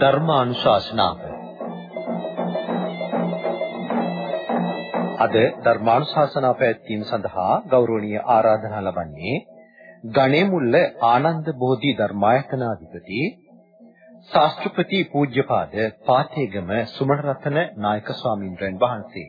ධර්මානුශාසනාව. අද ධර්මානුශාසනා පැවැත්වීම සඳහා ගෞරවනීය ආරාධනා ලබන්නේ ගණේමුල්ල ආනන්ද බෝධි ධර්මායතනාධිපති ශාස්ත්‍රපති පූජ්‍යපාද පාතේගම සුමනරතන නායක ස්වාමින්ද්‍රයන් වහන්සේ.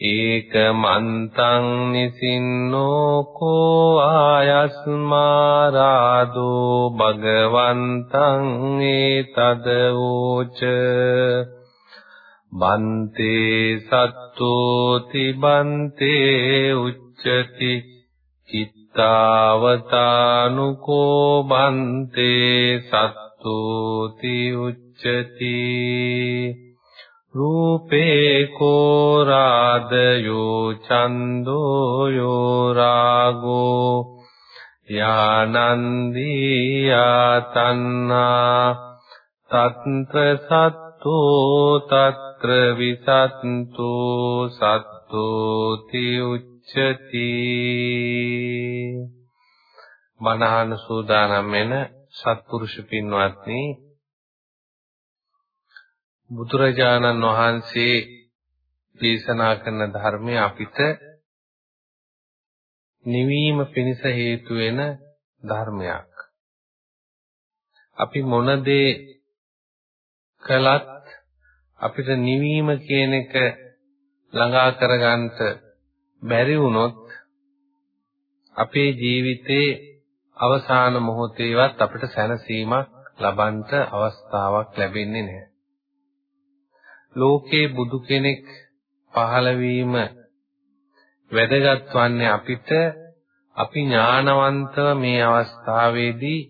ඒකමන්තං නිසින්නෝ කෝ ආයස්මා රාදෝ භගවන්තං ඒතද වූච බන්තේ සත්තුති බන්තේ උච්චති චිත්තාවතානුකෝ බන්තේ සත්තුති උච්චති රූපේ කෝ රාදයෝ චන්දෝ යෝ රාගෝ යානන්දියා තණ්හා තත්ත්‍ර සත්තෝ తත්‍ර විසත්තෝ සත්තෝති උච්චති මනහන සූදානම් වෙන සත්පුරුෂ පින්වත්නි බුදුරජාණන් වහන්සේ දේශනා කරන ධර්මය අපිට නිවීම පිණිස හේතු වෙන ධර්මයක්. අපි මොන දේ කළත් අපිට නිවීම කියන එක ළඟා කරගන්න බැරි වුණොත් අපේ ජීවිතේ අවසාන මොහොතේවත් අපිට සැනසීමක් ලබන්න අවස්ථාවක් ලැබෙන්නේ නැහැ. ලෝකේ බුදු කෙනෙක් පහළ වීම වැදගත් වන්නේ අපිට අපි ඥානවන්තව මේ අවස්ථාවේදී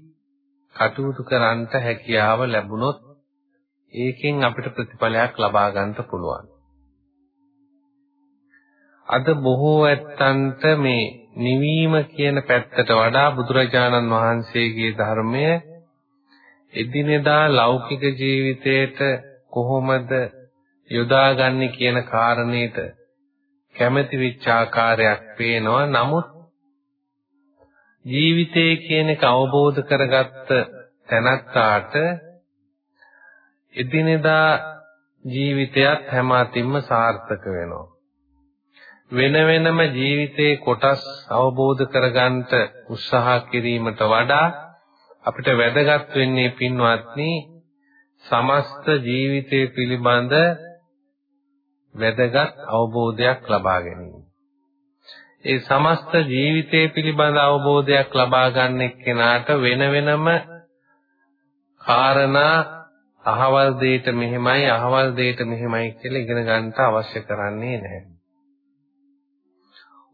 කටයුතු කරන්නට හැකියාව ලැබුණොත් ඒකෙන් අපිට ප්‍රතිඵලයක් ලබා ගන්නට පුළුවන්. අද බොහෝ ඇත්තන්ට මේ නිවීම කියන පැත්තට වඩා බුදුරජාණන් වහන්සේගේ ධර්මය එදිනෙදා ලෞකික ජීවිතයට කොහොමද යොදාගන්නේ කියන කාරණේට කැමැති වෙච්ච ආකාරයක් පේනවා. නමුත් ජීවිතය කියන එක අවබෝධ කරගත්ත තැනත්තාට එදිනෙදා ජීවිතයත් හැම අතින්ම සාර්ථක වෙනවා. වෙන වෙනම ජීවිතේ කොටස් අවබෝධ කරගන්නට උත්සාහ කිරීමට වඩා අපිට වැදගත් වෙන්නේ පින්වත්නි සමස්ත ජීවිතය පිළිබඳ වැදගත් අවබෝධයක් ලබා ගැනීම. ඒ සමස්ත ජීවිතය පිළිබඳ අවබෝධයක් ලබා ගන්න එක්කෙනාට වෙන වෙනම කාරණා අහවල් දෙයට මෙහෙමයි අහවල් දෙයට මෙහෙමයි කියලා ඉගෙන ගන්නට අවශ්‍ය කරන්නේ නැහැ.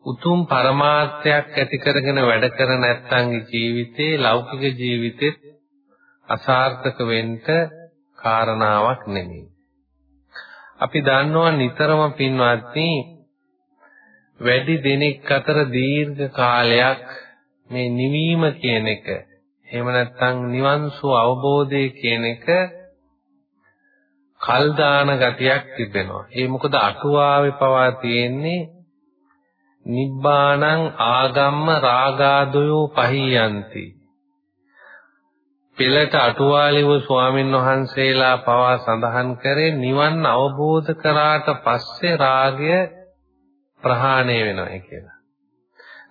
උතුම් පරමාර්ථයක් ඇති කරගෙන වැඩ කර නැත්නම්ගේ ජීවිතේ ලෞකික ජීවිතෙත් අසාර්ථක වෙන්න කාරණාවක් නෙමෙයි. අපි දන්නවා නිතරම පින්වත්නි වැඩි දිනක් අතර දීර්ඝ කාලයක් මේ නිවීම කියන එක එහෙම නැත්නම් නිවන් සුව අවබෝධය කියන එක කල් දාන ගතියක් තිබෙනවා. ඒ මොකද අටුවාවේ පවා තියෙන්නේ නිබ්බාණං ආගම්ම රාගාදයෝ පහියන්ති පෙළට අටුවාලිව ස්වාමින් වහන්සේලා පවා සඳහන් කරේ නිවන් අවබෝධ කරාට පස්සේ රාගය ප්‍රහාණය වෙනවා කියලා.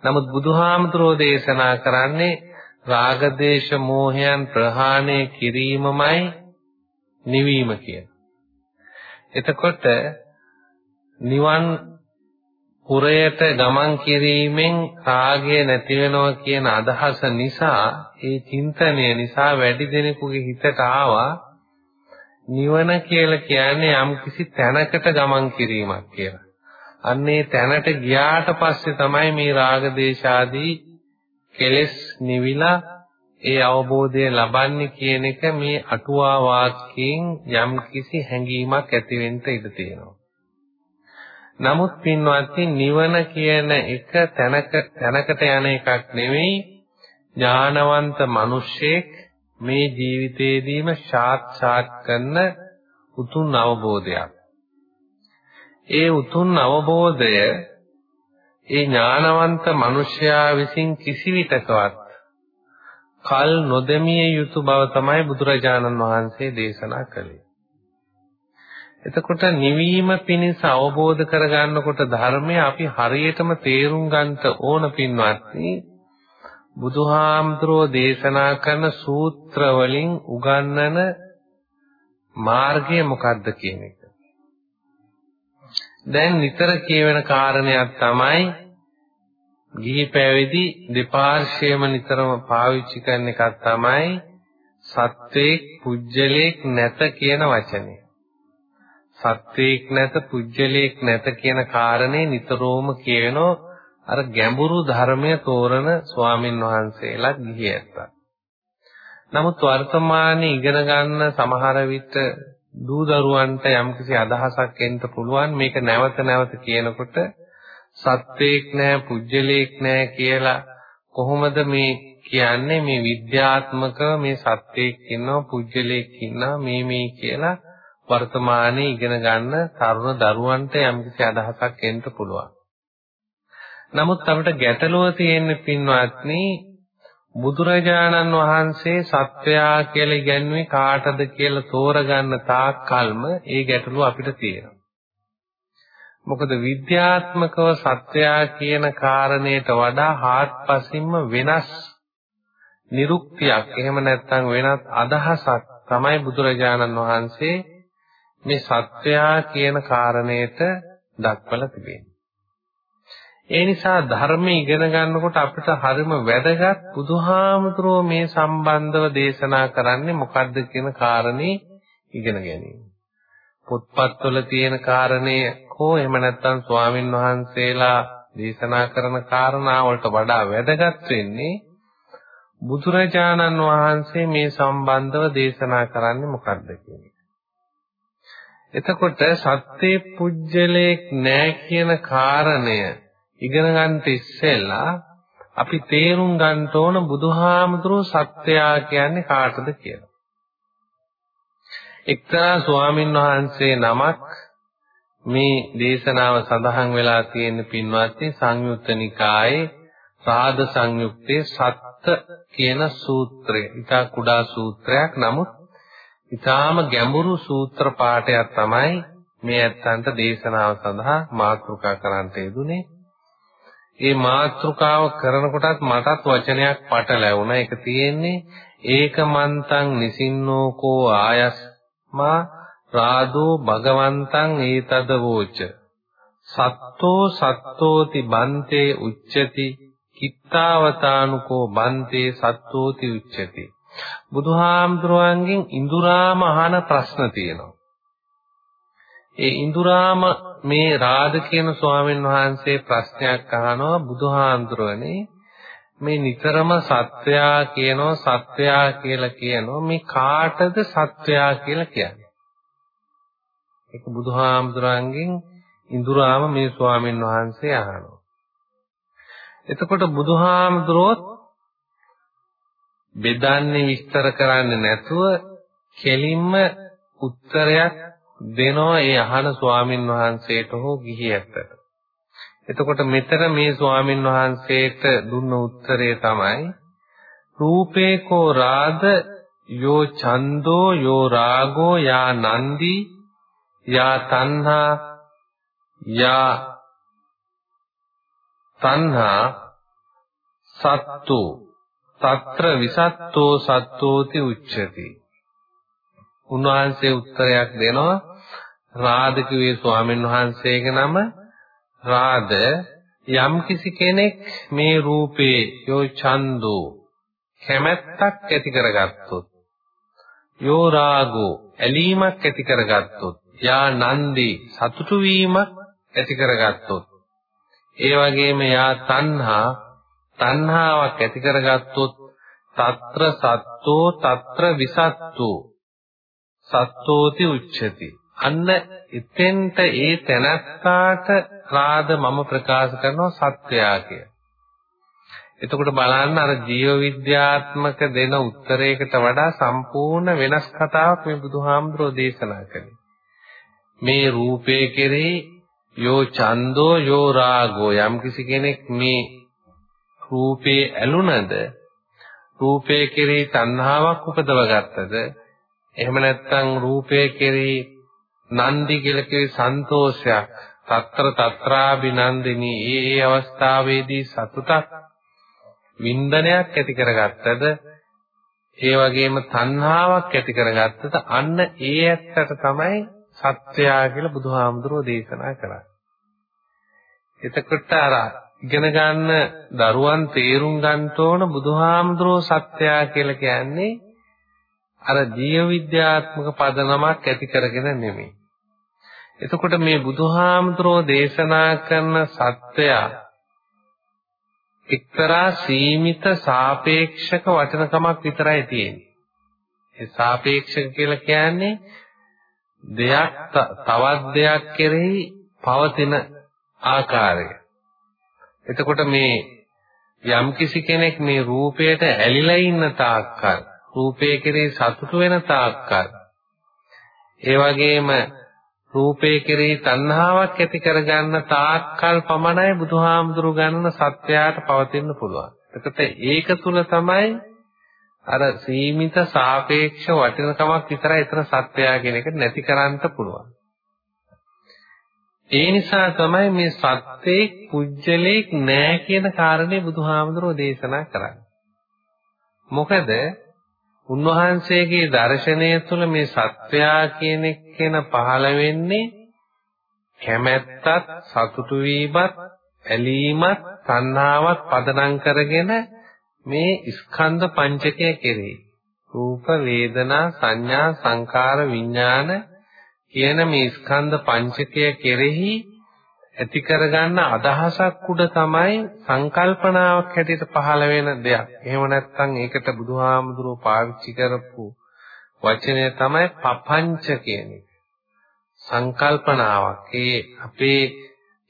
නමුත් බුදුහාමුදුරෝ දේශනා කරන්නේ රාග දේශ මොහයන් ප්‍රහාණය කිරීමමයි නිවීම කියන. එතකොට නිවන් පුරයට ගමන් කිරීමෙන් රාගය නැති වෙනවා කියන අදහස නිසා ඒ චින්තනය නිසා වැඩි දෙනෙකුගේ හිතට ආවා නිවන කියලා කියන්නේ යම් කිසි තැනකට ගමන් කිරීමක් කියලා. අන්නේ තැනට ගියාට පස්සේ තමයි මේ රාග දේශ ආදී කෙලෙස් නිවිලා ඒ අවබෝධය ලබන්නේ කියන එක මේ අටුවා වාක්‍යයෙන් යම් කිසි හැඟීමක් ඇති වෙන්න ඉඩ තියෙනවා. නමුත් පින්වත්නි නිවන කියන එක තැනක තැනකට යන එකක් නෙවෙයි ඥානවන්ත මිනිසෙක් මේ ජීවිතේදීම සාක්ෂාත් කරන උතුම් අවබෝධයක්. ඒ උතුම් අවබෝධය ඒ ඥානවන්ත මිනිසයා විසින් කිසිවිටකවත් කල් නොදෙමිය යුතු බව තමයි බුදුරජාණන් වහන්සේ දේශනා කළේ. එතකොට නිවීම පිණිස අවබෝධ කරගන්නකොට ධර්මය අපි හරියටම තේරුම් ගන්නට ඕන පින්වත්නි බුදුහාමුදුරෝ දේශනා කරන සූත්‍ර වලින් උගන්වන මාර්ගය මොකක්ද කියන එක. දැන් නිතර කියවෙන කාරණයක් තමයි ගිහි පැවිදි දෙපාර්ශ්වයම නිතරම පාවිච්චි කරන එකක් තමයි සත්වේක් පුජ්‍යලේක් නැත කියන වචනේ. සත්වේක් නැත පුජ්‍යලේක් නැත කියන කාරණේ නිතරම කියනෝ අර ගැඹුරු ධර්මය තෝරන ස්වාමින් වහන්සේලා ගිහි ඇත්තා. නමුත් වර්තමානයේ ඉගෙන ගන්න සමහර විට දූ දරුවන්ට යම්කිසි අදහසක් එන්න පුළුවන් මේක නැවත නැවත කියනකොට සත්වයක් නෑ පුජ්‍යලයක් නෑ කියලා කොහොමද මේ කියන්නේ මේ විද්‍යාත්මකව මේ සත්වයක් ඉන්නවා පුජ්‍යලයක් ඉන්නවා මේ මේ කියලා වර්තමානයේ ඉගෙන ගන්න තරුණ දරුවන්ට යම්කිසි අදහසක් එන්න පුළුවන්. නමුත් අපිට ගැටලුව තියෙන්නේ පින්වත්නි බුදුරජාණන් වහන්සේ සත්වයා කියලා ඉගැන්වුවේ කාටද කියලා තෝරගන්න තාක් කල්ම ඒ ගැටලුව අපිට තියෙනවා. මොකද විද්‍යාත්මකව සත්‍යයා කියන කාරණයට වඩා හාත්පසින්ම වෙනස් නිරුක්තියක් එහෙම නැත්නම් වෙනත් අදහසක් තමයි බුදුරජාණන් වහන්සේ මේ සත්‍යයා කියන කාරණයට දක්වලා තිබෙන්නේ. ඒ නිසා ධර්ම ඉගෙන ගන්නකොට අපිට හරිම වැදගත් බුදුහාමුදුරුවෝ මේ සම්බන්ධව දේශනා කරන්නේ මොකද්ද කියන කාරණේ ඉගෙන ගැනීම. පොත්පත්වල තියෙන කාරණේ හෝ එහෙම නැත්නම් ස්වාමින් වහන්සේලා දේශනා කරන කාරණා වලට වඩා වැදගත් වෙන්නේ බුදුරජාණන් වහන්සේ මේ සම්බන්ධව දේශනා කරන්නේ මොකක්ද කියන එක. එතකොට සත්‍ය පුජ්‍යලයක් නැහැ කියන කාරණය ඉගෙන ගන්නට ඉස්සෙල්ලා අපි තේරුම් ගන්න ඕන බුදුහාමුදුරුවෝ සත්‍යයා කියන්නේ කාටද කියලා. එක්තරා ස්වාමින් වහන්සේ නමක් මේ දේශනාව සඳහන් වෙලා තියෙන පින්වත්නි සංයුත්ත නිකායේ සාද සංයුක්තේ සත්ත කියන සූත්‍රය. ඊට කුඩා සූත්‍රයක් නමුත් ඊටාම ගැඹුරු සූත්‍ර පාඨයක් තමයි මේ ඇත්තන්ට දේශනාව සඳහා මාතෘකා කරන්නට යෙදුනේ. ඒ මාත්‍රිකාව කරනකොටත් මටත් වචනයක් පටලැවුණා. ඒක තියෙන්නේ ඒකමන්තං නිසින්නෝකෝ ආයස්මා රාදෝ භගවන්තං ඒතද වෝච. සත්තෝ සත්තෝති බන්තේ උච්චති කිත්තාවතානුකෝ බන්තේ සත්තෝති උච්චති. බුදුහාමුදුරුවන්ගෙන් ඉඳුරාම අහන ප්‍රශ්න තියෙනවා. ඒ ඉඳුරාම මේ රාද කියන ස්වාමීන් වහන්සේ ප්‍රශ්නයක් අහනවා බුදුහාඳුරනේ මේ නිතරම සත්වයා කියනවා සත්වයා කියලා කියනවා. මේ කාටද සත්වයා කියලා කියන්නේ? ඒක බුදුහාමුදුරන්ගෙන් ඉඳුරාම මේ ස්වාමීන් වහන්සේ අහනවා. එතකොට බුදුහාමුදුරුවොත් බෙදන්නේ විස්තර කරන්නේ නැතුව කෙලින්ම උත්තරයක් දෙනවා ඒ අහන ස්වාමින් වහන්සේට හෝ ගිහියට. එතකොට මෙතන මේ ස්වාමින් වහන්සේට දුන්න උත්තරය තමයි රූපේකෝ රාද යෝ ඡන්தோ යෝ රාගෝ යා නන්දි යා තණ්හා යා තණ්හා සත්තු తත්‍ර විසත්තෝ සත්තෝති උච්චති උන්වහන්සේ උත්තරයක් දෙනවා රාද කිව්වේ ස්වාමීන් වහන්සේගේ නම රාද යම් කිසි කෙනෙක් මේ රූපේ යෝ ඡන්தோ කැමැත්තක් ඇති කරගත්තොත් යෝ රාගෝ ඇලීමක් ඇති කරගත්තොත් යා නන්දි සතුටු වීමක් ඇති කරගත්තොත් ඒ වගේම යා තණ්හා තණ්හාවක් ඇති කරගත්තොත් తත්‍ර සත්තෝ తත්‍ර විසත්තෝ සත්තෝති උච්චති අන්න එතෙන්ට ඒ තැනත්තාට රාද මම ප්‍රකාශ කරනවා සත්‍යයා කිය. එතකොට බලන්න අර ජීව විද්‍යාත්මක දෙන උත්තරයකට වඩා සම්පූර්ණ වෙනස් කතාවක් මේ බුදුහාමුදුරෝ දේශනා කළේ. මේ රූපයේ කෙරෙහි යෝ ඡන්தோ යෝ රාගෝ යම්කිසි කෙනෙක් මේ රූපේ ඇලුනද රූපේ කෙරෙහි තණ්හාවක් උපදව ගත්තද එහෙම නැත්නම් රූපේ කෙරෙහි නන්දි කියලා කිවි සන්තෝෂයක් తත්‍ර తත්‍රාබිනන්දිනී ඒ ඒ අවස්ථාවේදී සතුටක් වින්දනයක් ඇති කරගත්තද ඒ වගේම තණ්හාවක් ඇති කරගත්තද අන්න ඒ ඇත්තට තමයි සත්‍යය කියලා බුදුහාමුදුරුවෝ දේශනා කරන්නේ. එතකොට අර ඉගෙන ගන්න දරුවන් තේරුම් ගන්න ඕන බුදුහාමුදුරුවෝ සත්‍යය කියලා කියන්නේ අර ජීව විද්‍යාත්මක පදනමක් ඇති කරගෙන නෙමෙයි. එතකොට මේ බුදුහාමුදුරුවෝ දේශනා කරන සත්‍යය එක්තරා සීමිත සාපේක්ෂක වචනකමක් විතරයි තියෙන්නේ. ඒ සාපේක්ෂක කියලා කියන්නේ දෙයක් තවත් දෙයක් කෙරෙහි පවතින ආකාරය. එතකොට මේ යම්කිසි කෙනෙක් මේ රූපයට ඇලිලා ඉන්න තාක්කල් රූපය කෙරෙහි සතුටු වෙන තාක්කල් ඒ වගේම රූපේ කෙරෙහි තණ්හාවක් ඇති කරගන්න තාක්කල් පමණයි බුදුහාමුදුරු ගන්න සත්‍යයට පවතින්න පුළුවන්. එතකොට ඒක තුල තමයි අර සීමිත සාපේක්ෂ වටිනකමක් විතරයි එතන සත්‍යය කියන එක නැති කරන්න පුළුවන්. ඒ නිසා තමයි මේ සත්‍යේ කුජලයක් නෑ කියන කාරණේ බුදුහාමුදුරෝ දේශනා කරන්නේ. මොකද උන්වහන්සේගේ දර්ශනය තුළ මේ සත්‍යා කියන එක්කෙන පහළ වෙන්නේ කැමැත්තත් සතුටු වීමත් ඇලීමත් තණ්හාවත් පදනම් කරගෙන මේ ස්කන්ධ පංචකය කෙරෙහි රූප වේදනා සංඥා සංකාර විඥාන කියන මේ ස්කන්ධ පංචකය කෙරෙහි ඇති කරගන්න අදහසක් උඩ තමයි සංකල්පනාවක් හැටියට පහළ වෙන දෙයක්. එහෙම නැත්නම් ඒකට බුදුහාමුදුරුවෝ පාවිච්චි කරපු වචනය තමයි පපංච කියන එක. සංකල්පනාවක්. ඒ අපේ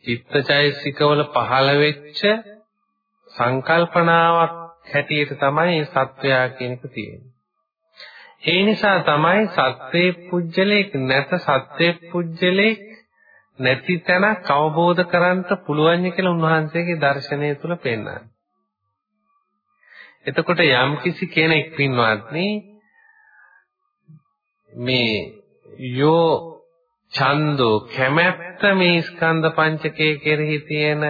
චිත්තචෛසිකවල පහළ වෙච්ච සංකල්පනාවක් හැටියට තමයි මේ සත්වයා කියන එක තියෙන්නේ. ඒ නිසා තමයි සත්වේ පුජ්‍යලෙක් නැත සත්වේ පුජ්‍යලෙක් නැති තැනක් අවබෝධ කරගන්න පුළුවන් කියලා උන්වහන්සේගේ දර්ශනය තුල පෙන්නනවා. එතකොට යම් කිසි කෙනෙක් පින්වත්නි මේ යෝ ඡන්தோ කැමැත්ත මේ ස්කන්ධ පංචකයේ කෙරෙහි තියෙන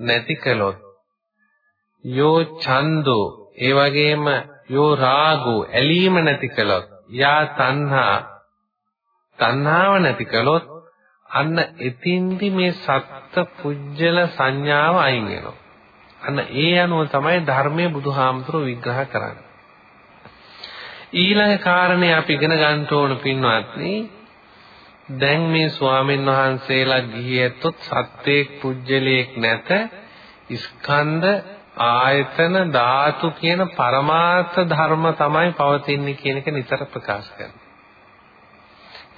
නැති කළොත් යෝ ඡන්தோ ඒ වගේම යෝ රාගෝ ඇලීම නැති කළොත් යා තණ්හා තණ්හාව නැති කළොත් අන්න එතින්දි මේ සත්ත්ව පුජ්‍යල සංඥාව අයින් වෙනවා. අන්න ඒ අනුව තමයි ධර්මයේ බුදුහාමුදුරුවෝ විග්‍රහ කරන්නේ. ඊළඟ කාරණේ අපි ඉගෙන ගන්න ඕන පින්වත්නි දැන් මේ ස්වාමීන් වහන්සේලා ගිහියත්ොත් සත්‍යයක් පුජ්‍යලයක් නැත ස්කන්ධ ආයතන ධාතු කියන පරමාර්ථ ධර්ම තමයි පවතින්නේ කියන එක නිතර ප්‍රකාශ කරනවා.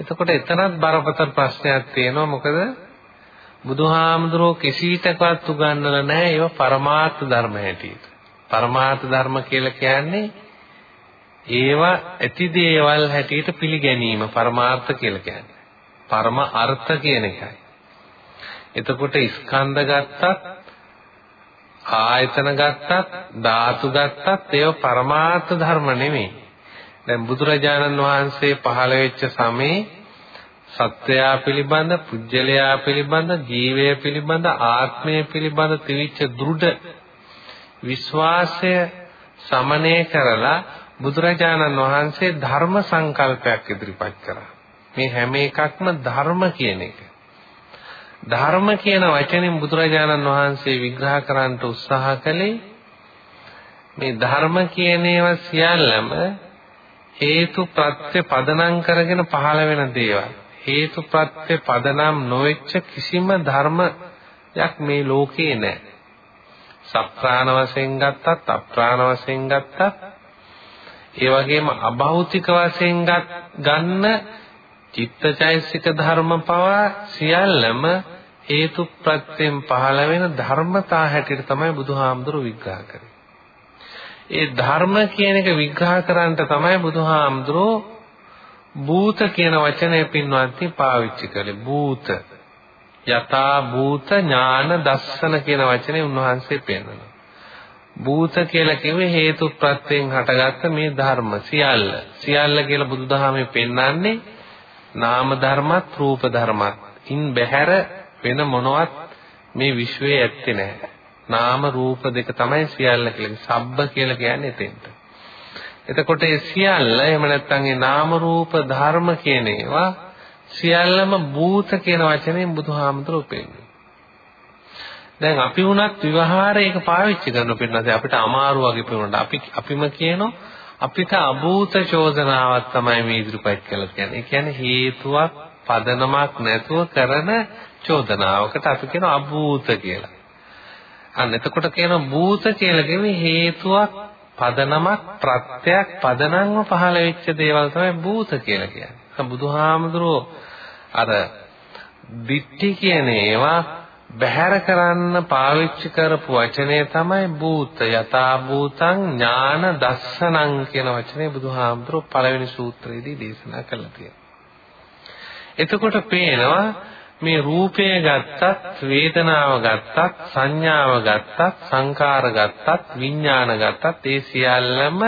එතකොට එතනත් බරපතල ප්‍රශ්නයක් තියෙනවා මොකද බුදුහාමුදුරෝ කිසිතකවත් උගන්වලා නැහැ ඒවා පරමාර්ථ ධර්ම හැටියට. පරමාර්ථ ධර්ම කියලා කියන්නේ ඒවා ඇති දේවල් හැටියට පිළිගැනීම පරමාර්ථ කියලා කියන්නේ. පරම අර්ථ කියන එකයි. එතකොට ස්කන්ධ ගත්තත් ආයතන ගත්තත් ධාතු ගත්තත් ඒව පරමාර්ථ ධර්ම නෙමෙයි. දැන් බුදුරජාණන් වහන්සේ පහළ වෙච්ච සමේ සත්වයා පිළිබඳ, පුජ්‍යලයා පිළිබඳ, ජීවය පිළිබඳ, ආත්මය පිළිබඳ තිවිච්ච දෘಢ විශ්වාසය සමනය කරලා බුදුරජාණන් වහන්සේ ධර්ම සංකල්පයක් ඉදිරිපත් කරා. මේ හැම එකක්ම ධර්ම කියන එක. ධර්ම කියන වචنين බුදුරජාණන් වහන්සේ විග්‍රහ කරන්නට උත්සාහ කළේ මේ ධර්ම කියන ඒවා සියල්ලම හේතු ප්‍රත්‍ය පදනම් කරගෙන පහළ වෙන දේවල්. හේතු ප්‍රත්‍ය පදනම් නොවෙච්ච කිසිම ධර්මයක් මේ ලෝකේ නැහැ. සත්‍රාණ වශයෙන් ගත්තත් අප්‍රාණ වශයෙන් ගත්තත් ඒ වගේම අභෞතික වශයෙන් ගන්න චිත්තචෛසික ධර්ම පවා සියල්ලම හේතු ප්‍රත්‍යයෙන් පහළ වෙන ධර්මතා හැටියට තමයි බුදුහාමුදුරුවෝ විග්‍රහ කරන්නේ. ඒ ධර්ම කියන එක විග්‍රහ කරන්නට තමයි බුදුහාමුදුරුවෝ භූත කියන වචනය පින්වත්නි පාවිච්චි කළේ. භූත. යථා භූත ඥාන දස්සන කියන වචනේ උන්වහන්සේ පෙන්වනවා. භූත කියලා කිව්වේ හේතු ප්‍රත්‍යයෙන් හටගත්ත මේ ධර්ම සියල්ල. සියල්ල කියලා බුදුදහමේ පෙන්වන්නේ නාම ධර්මත් රූප ධර්මත්. ඉන් බැහැර වෙන මොනවත් මේ විශ්වයේ ඇත්තේ නැහැ. නාම රූප දෙක තමයි සියල්ල කියලා. සබ්බ කියලා කියන්නේ එතෙන්ට. එතකොට ඒ සියල්ල එහෙම නැත්නම් ඒ නාම රූප ධර්ම කියන ඒවා සියල්ලම භූත කියන වචනයෙන් බුදුහාමුදුරුවෝ පෙන්නනවා. දැන් අපි වුණත් විවහාරයක පාවිච්චි කරන පින්නත් අපිට අමාරු වගේ පේනවා. අපි අපිම කියනවා අපිට අභූත චෝදනාවක් තමයි මේ ඉදිරිපත් කළා කියන්නේ. ඒ කියන්නේ හේතුවක් පදනමක් නැතුව කරන චෝදනාවකට අපි කියනවා අභූත කියලා. අන්න එතකොට කියනවා භූත කියලා කියන්නේ හේතුවක් පදනමක් ප්‍රත්‍යක් පදනම්ව පහළ වෙච්ච දේවල් තමයි භූත කියලා කියන්නේ. බුදුහාමුදුරුවෝ අර දිට්ඨි කියන ඒවා බැහැර කරන්න පාවිච්චි කරපු වචනේ තමයි භූත යථා භූතං ඥාන දස්සනං කියන වචනේ බුදුහාමුදුරුවෝ පළවෙනි සූත්‍රයේදී දේශනා කළා කියලා. එතකොට පේනවා මේ රූපය ගත්තත් වේදනාව ගත්තත් සංඥාව ගත්තත් සංකාර ගත්තත් විඥාන ගත්තත් ඒ සියල්ලම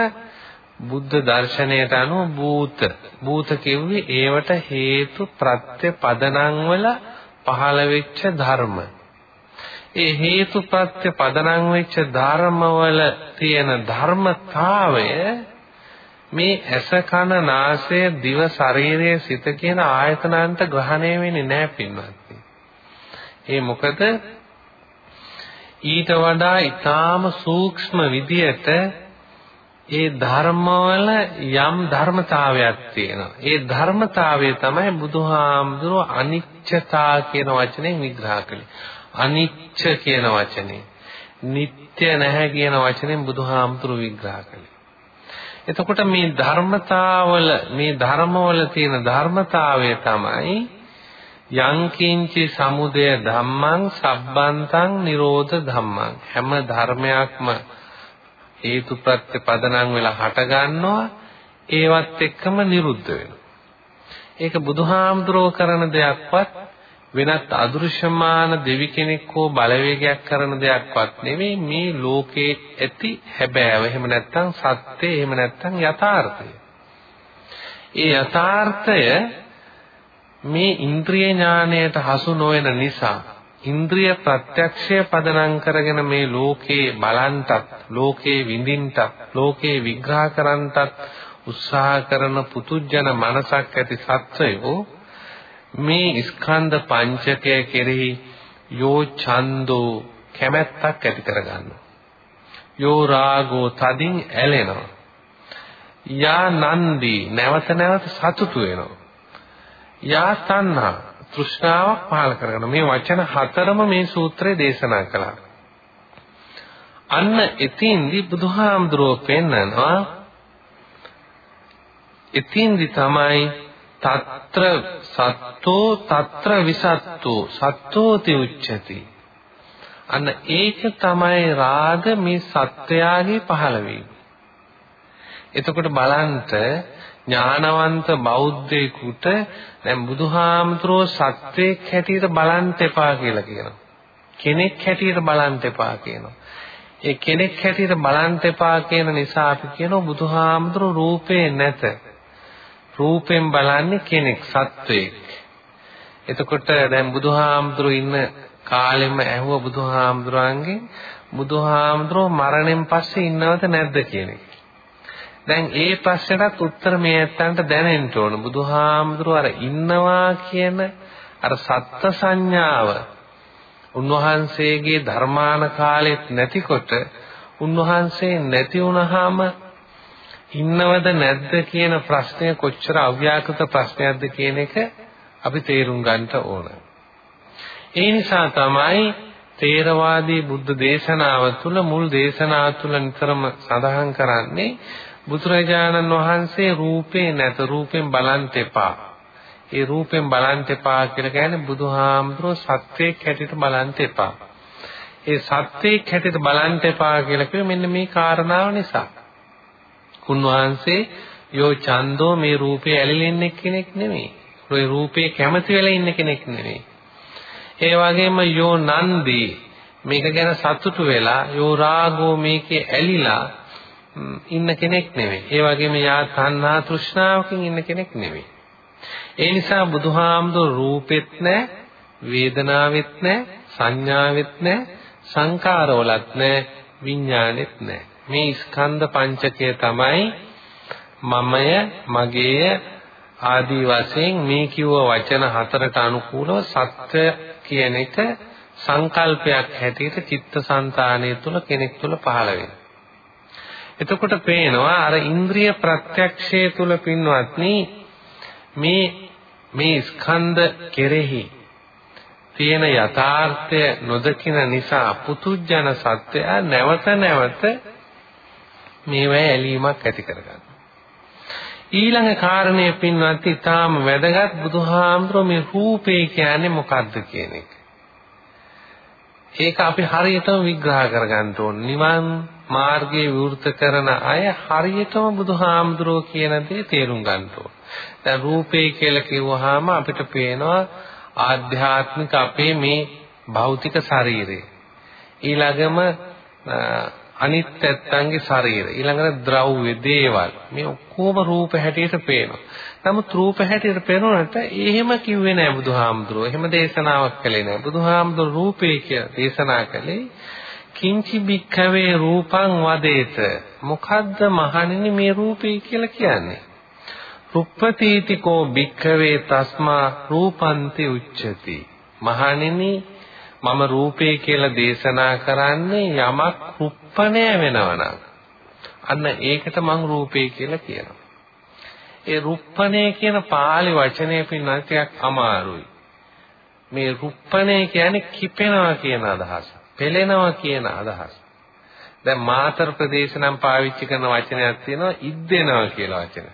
බුද්ධ දර්ශනයට අනුව භූත භූත කිව්වේ ඒවට හේතු ප්‍රත්‍ය පදනම් වල පහළ වෙච්ච ධර්ම ඒ හේතු ප්‍රත්‍ය පදනම් වෙච්ච ධර්මවල තියෙන ධර්මතාවය මේ ඇස කන නාසය දිව ශරීරය සිත කියන ආයතනන්ට ග්‍රහණය වෙන්නේ නැහැ පින්වත්නි. ඒ මොකද ඊට වඩා ඊටාම සූක්ෂම විදියට ඒ ධර්මවල යම් ධර්මතාවයක් තියෙනවා. ඒ ධර්මතාවය තමයි බුදුහාමුදුරුව අනිච්චතා කියන වචනේ විග්‍රහ කළේ. අනිච්ච කියන වචනේ. නিত্য නැහැ කියන වචනෙන් බුදුහාමුදුරුව විග්‍රහ කළේ. එතකොට මේ ධර්මතාවල මේ ධර්මවල තියෙන ධර්මතාවය තමයි යංකින්චි සමුදය ධම්මං සබ්බන්තං නිරෝධ ධම්මං හැම ධර්මයක්ම හේතුප්‍රත්‍ය පදනම් වෙලා හට ගන්නවා ඒවත් එක්කම නිරුද්ධ වෙනවා ඒක බුදුහාමුදුරෝ කරන දෙයක්වත් වෙනත් අදෘශ්‍යමාන දෙවි කෙනෙක් හෝ බලවේගයක් කරන දෙයක්වත් නෙමෙයි මේ ලෝකේ ඇති හැබෑව. එහෙම නැත්නම් සත්‍ය, එහෙම නැත්නම් යථාර්ථය. ඒ යථාර්ථය මේ ඉන්ද්‍රිය ඥාණයට හසු නොවන නිසා ඉන්ද්‍රිය ප්‍රත්‍යක්ෂය පදනම් කරගෙන මේ ලෝකේ බලන්ටත් ලෝකේ විඳින්ටත් ලෝකේ විග්‍රහ කරන්ටත් උත්සාහ කරන පුතුජන මනසක් ඇති සත්වයෝ මේ ස්කන්ධ පංචකය කෙරෙහි යෝ ඡන්தோ කැමැත්තක් ඇති කරගන්නවා. යෝ රාගෝ තදින් ඇලෙනවා. යා නන්දි නැවත නැවත සතුටු වෙනවා. යා තණ්හා තෘෂ්ණාවක් පහළ කරගන්න මේ වචන හතරම මේ සූත්‍රයේ දේශනා කළා. අන්න එතින්දි බුදුහාමුදුරුවෝ පෙන්නනවා එතින්දි තමයි తත්‍ර සත්තෝ తත්‍ර විසත්තෝ සත්තෝති උච්චති. අන්න ඒක තමයි රාග මේ සත්‍යයගේ පහළවීම. එතකොට බලන්ට ඥානවන්ත බෞද්ධයෙකුට දැන් බුදුහාමුදුරෝ සත්‍යයක් හැටියට බලන්න එපා කියලා කියනවා. කෙනෙක් හැටියට බලන්න එපා කියනවා. ඒ කෙනෙක් හැටියට බලන්න එපා කියන නිසා අපි කියනවා බුදුහාමුදුරෝ රූපේ නැත. රූපෙන් බලන්නේ කෙනෙක් සත්වයෙක්. එතකොට දැන් බුදුහාමුදුරු ඉන්න කාලෙම ඇහුව බුදුහාමුදුරන්ගේ බුදුහාමුදුරෝ මරණයෙන් පස්සේ ඉන්නවද නැද්ද කියන එක. දැන් ඒ ප්‍රශ්නටත් උත්තර මේ ඇත්තන්ට දැනෙන්න ඕන. බුදුහාමුදුරෝ අර ඉන්නවා කියන අර සත්ත්ව සංඥාව උන්වහන්සේගේ ධර්මාන කාලෙත් නැතිකොට උන්වහන්සේ නැති වුනහම ඉන්නවද නැද්ද කියන ප්‍රශ්නය කොච්චර අව්‍යාකෘත ප්‍රශ්නයක්ද කියන එක අපි තේරුම් ගන්නට ඕන. ඒ නිසා තමයි තේරවාදී බුද්ධ දේශනාව තුළ මුල් දේශනාව තුළ නිතරම සඳහන් කරන්නේ බුදුරජාණන් වහන්සේ රූපේ නැත රූපෙන් බලන්න එපා. ඒ රූපෙන් බලන්න එපා කියලා කියන්නේ බුදුහාමුදුරුවෝ සත්‍යයක් හැටියට බලන්න එපා. ඒ සත්‍යයක් හැටියට බලන්න එපා කියලා කිව්වේ මෙන්න මේ කාරණාව නිසා. උන්වහන්සේ යෝ චන්දෝ මේ රූපේ ඇලිලෙන්නේ කෙනෙක් නෙමෙයි. ඒ රූපේ කැමති වෙලා ඉන්න කෙනෙක් නෙමෙයි. ඒ වගේම යෝ නන්දී මේක ගැන සතුටු වෙලා යෝ රාගෝ මේකේ ඇලිලා ඉන්න කෙනෙක් නෙමෙයි. ඒ වගේම යා තණ්හා තෘෂ්ණාවකින් ඉන්න කෙනෙක් නෙමෙයි. ඒ නිසා බුදුහාමුදුර රූපෙත් නැහැ, වේදනාවෙත් නැහැ, සංඥාවෙත් නැහැ, සංකාරවලත් නැහැ, විඥානෙත් නැහැ. මේ ස්කන්ධ පංචකය තමයි මමය, මගේය ආදී වශයෙන් මේ කිව්ව වචන හතරට අනුකූලව සත්‍ය කියන එක සංකල්පයක් හැටියට චිත්තසංතානය තුළ කෙනෙක් තුළ පහළ වෙනවා. එතකොට පේනවා අර ඉන්ද්‍රිය ප්‍රත්‍යක්ෂය තුළ පින්වත්නි මේ මේ ස්කන්ධ කෙරෙහි තියෙන යථාර්ථය නොදකින නිසා පුතුජන සත්‍යය නැවත නැවත මේවැ ඇලීමක් ඇති කරගන්නවා. ඊළඟ කාරණය පින්වත් ඊටාම වැදගත් බුදුහාමුදුරුවෝ මේ රූපේ කියන්නේ මොකක්ද කියන එක. ඒක අපි හරියටම විග්‍රහ කරගන්න ඕන. නිවන් මාර්ගයේ විවෘත කරන අය හරියටම බුදුහාමුදුරුවෝ කියන දේ තේරුම් ගන්න ඕන. දැන් රූපේ කියලා කිව්වහම අපිට පේනවා ආධ්‍යාත්මික අපේ මේ භෞතික ශරීරය. ඊළඟම අනිත් ඇත්තන්ගේ ශරීර ඊළඟට ද්‍රව්‍ය දේවල් මේ ඔක්කොම රූප හැටියට පේනවා. නමුත් රූප හැටියට පේනොනට එහෙම කිව්වේ නෑ බුදුහාමුදුරුවෝ. එහෙම දේශනාවක් කළේ නෑ. බුදුහාමුදුරුවෝ රූපේ කියලා දේශනා කළේ කිංචි බික්ඛවේ රූපං වදේත. මොකද්ද මහණෙනි මේ රූපේ කියලා කියන්නේ? රුප්පතීතිකෝ බික්ඛවේ තස්මා රූපන්ති උච්චති. මහණෙනි මම රූපේ කියලා දේශනා කරන්නේ යමක් රුප්පණය වෙනවනම් අන්න ඒකට මං රූපේ කියලා කියනවා. ඒ රුප්පණය කියන pāli වචනය පින්නත් ටිකක් අමාරුයි. මේ රුප්පණය කියන්නේ කිපෙනවා කියන අදහස. පෙලෙනවා කියන අදහස. දැන් මාතර ප්‍රදේශ නම් පාවිච්චි කරන වචනයක් තියෙනවා ඉද්දෙනවා කියලා වචනය.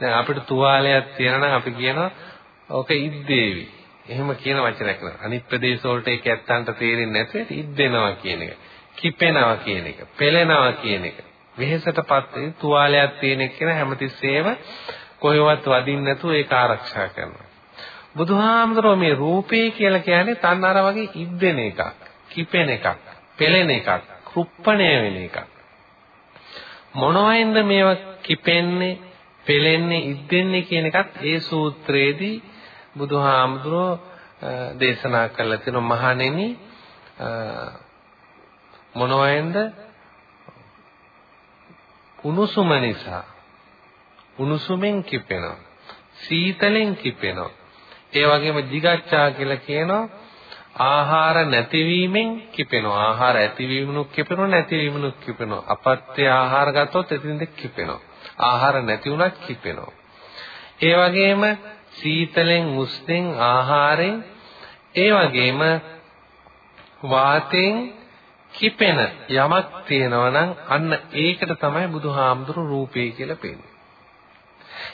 දැන් අපිට තුවාලයක් තියෙනවා නම් අපි කියනවා ඕක ඉද්දේවි. එහෙම කියන වචනයක් නෑ. අනිත් ප්‍රදේශ වලට ඒක ඇත්තන්ට තේරෙන්නේ නැතුව ඉද්දෙනවා කියන එක. කිපෙනවා කියන එක. පෙලෙනවා කියන එක. වෙහෙසටපත් වෙන තුවාලයක් තියෙන එක්කන හැමතිස්සෙම කොහෙවත් වදින්න නැතුව ඒක ආරක්ෂා කරනවා. බුදුහාමුදුරුවෝ මේ රූපේ කියලා කියන්නේ තන් අර වගේ ඉද්දෙන එකක්, කිපෙන එකක්, පෙලෙන එකක්, කුප්පණය වෙන එකක්. මොනවෙන්ද මේවා කිපෙන්නේ, පෙලෙන්නේ, ඉද්දෙන්නේ කියන එකත් ඒ සූත්‍රයේදී බුදුහාමුදුරෝ දේශනා කළා තියෙනවා මහණෙනි මොනවෙන්ද උණුසුම නිසා. උණුසුමෙන් කිපෙනවා. සීතලෙන් කිපෙනවා. ඒ වගේම දිගච්ඡා කියලා කියනවා. ආහාර නැතිවීමෙන් කිපෙනවා. ආහාර ඇතිවීමනුත් කිපෙනවා නැතිවීමනුත් කිපෙනවා. අපත්‍ය ආහාර ගත්තොත් එතින්ද කිපෙනවා. ආහාර නැති වුණත් කිපෙනවා. ඒ වගේම සීතලෙන් උස්නෙන් ආහාරයෙන් ඒ වගේම වාතයෙන් කිපෙන යමක් තියෙනවා නම් අන්න ඒකට තමයි බුදුහාමුදුරු රූපේ කියලා පෙන්නේ.